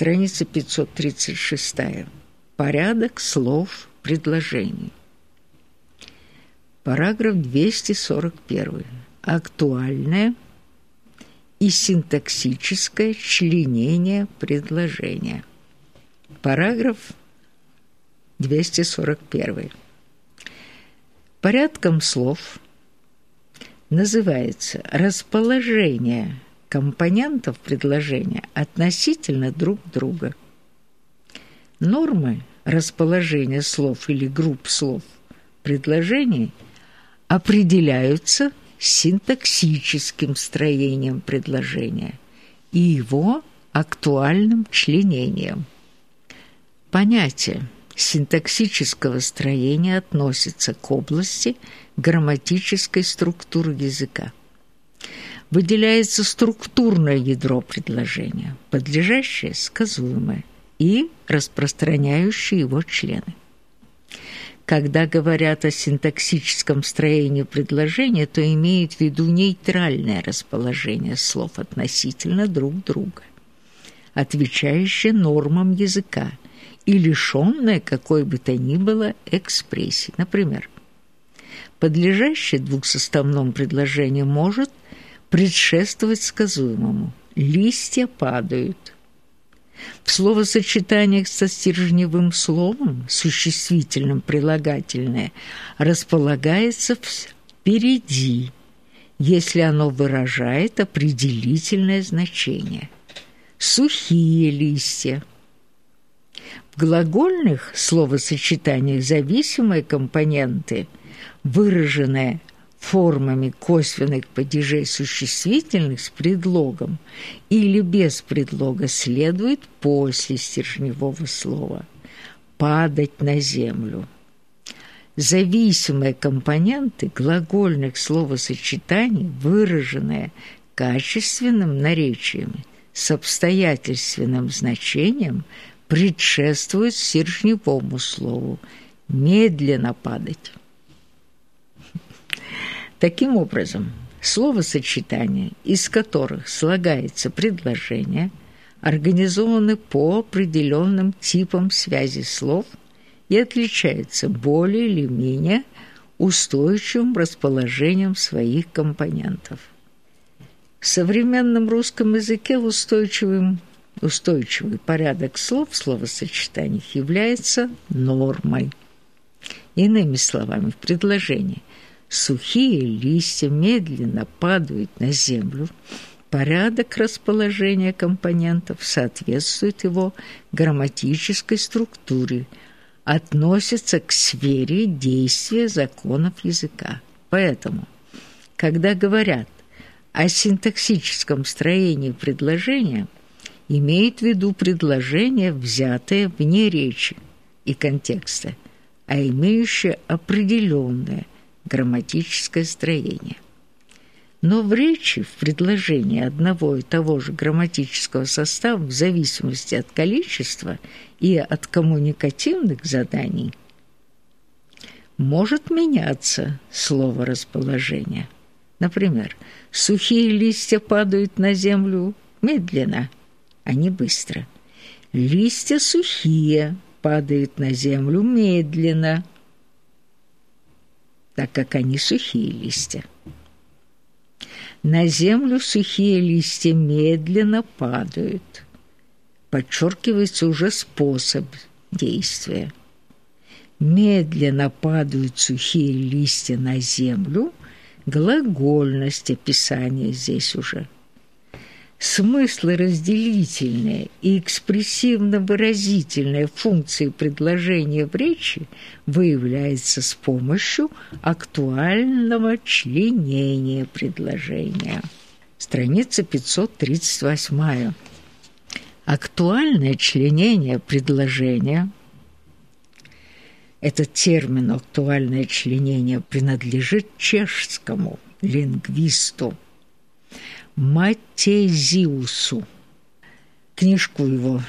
Страница 536. Порядок слов предложений. Параграф 241. Актуальное и синтаксическое членение предложения. Параграф 241. Порядком слов называется расположение компонентов предложения относительно друг друга. Нормы расположения слов или групп слов предложений определяются синтаксическим строением предложения и его актуальным членением. Понятие синтаксического строения относится к области грамматической структуры языка выделяется структурное ядро предложения, подлежащее сказуемое и распространяющие его члены. Когда говорят о синтаксическом строении предложения, то имеют в виду нейтральное расположение слов относительно друг друга, отвечающее нормам языка и лишённое какой бы то ни было экспрессии. Например, подлежащее двухсоставному предложению может предшествовать сказуемому. Листья падают. В словосочетаниях со стержневым словом, существительным прилагательное, располагается впереди, если оно выражает определительное значение. Сухие листья. В глагольных словосочетаниях зависимые компоненты, выраженные формами косвенных падежей существительных с предлогом или без предлога следует после стержневого слова «падать на землю». Зависимые компоненты глагольных словосочетаний, выраженные качественным наречиями с обстоятельственным значением, предшествуют стержневому слову «медленно падать». Таким образом, словосочетания, из которых слагается предложение, организованы по определенным типам связи слов и отличаются более или менее устойчивым расположением своих компонентов. В современном русском языке устойчивым устойчивый порядок слов в словосочетаниях является нормой. Иными словами, в предложении Сухие листья медленно падают на землю. Порядок расположения компонентов соответствует его грамматической структуре, относится к сфере действия законов языка. Поэтому, когда говорят о синтаксическом строении предложения, имеют в виду предложение, взятое вне речи и контекста, а имеющее определенное грамматическое строение. Но в речи, в предложении одного и того же грамматического состава в зависимости от количества и от коммуникативных заданий может меняться слово расположение. Например, сухие листья падают на землю медленно, а не быстро. Листья сухие падают на землю медленно – так как они сухие листья. На землю сухие листья медленно падают. Подчеркивается уже способ действия. Медленно падают сухие листья на землю. Глагольность описания здесь уже – смыслы разделительные и экспрессивно-выразительные функции предложения в речи выявляются с помощью актуального членения предложения. Страница 538. Актуальное членение предложения этот термин «актуальное членение» принадлежит чешскому лингвисту Матезиусу. Книжку его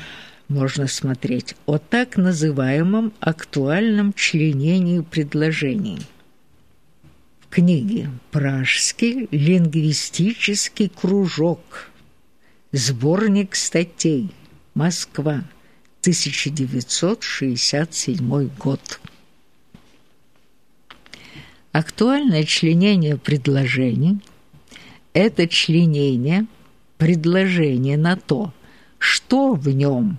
можно смотреть о так называемом актуальном членении предложений. В книге «Пражский лингвистический кружок», сборник статей, Москва, 1967 год. Актуальное членение предложений – это членение предложения на то, что в нем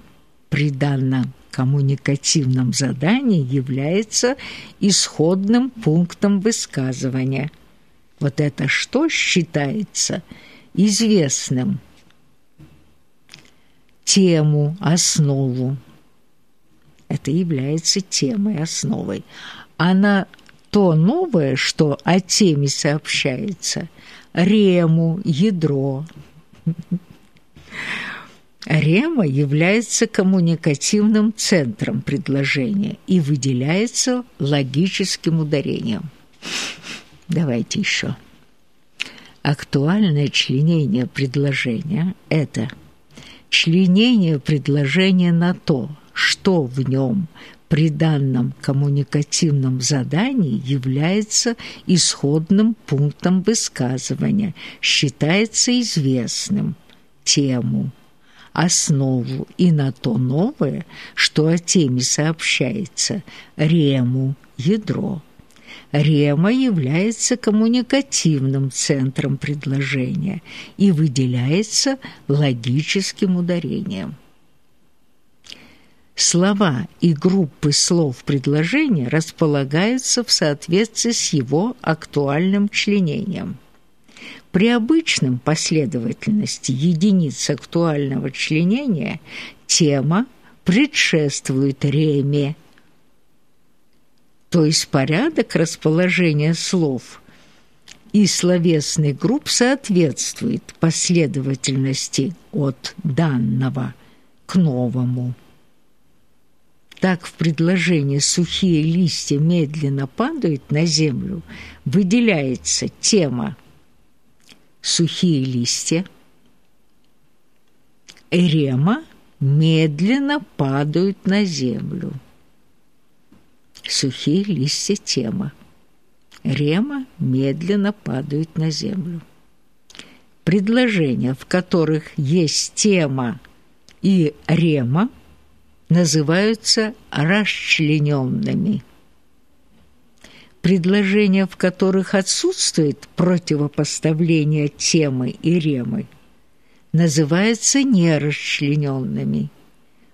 при данном коммуникативном задании является исходным пунктом высказывания. Вот это что считается известным? Тему, основу. Это является темой, основой. Она то новое, что о теме сообщается, рему, ядро. Рема является коммуникативным центром предложения и выделяется логическим ударением. Давайте еще. Актуальное членение предложения – это членение предложения на то, что в нем при данном коммуникативном задании является исходным пунктом высказывания, считается известным, тему, основу и на то новое, что о теме сообщается, рему, ядро. Рема является коммуникативным центром предложения и выделяется логическим ударением. Слова и группы слов предложения располагаются в соответствии с его актуальным членением. При обычном последовательности единиц актуального членения тема предшествует реме, то есть порядок расположения слов и словесных групп соответствует последовательности от данного к новому. Так в предложении «сухие листья медленно падают на землю» выделяется тема «сухие листья», «рема медленно падают на землю». Сухие листья тема. Рема медленно падают на землю. Предложения, в которых есть тема и рема – называются расчлененными. Предложения, в которых отсутствует противопоставление темы и ремы, называются нерасчлененными.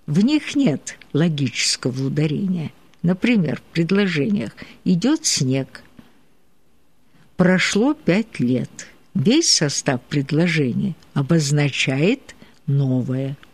В них нет логического ударения. Например, в предложениях «идет снег», «прошло пять лет». Весь состав предложения обозначает новое –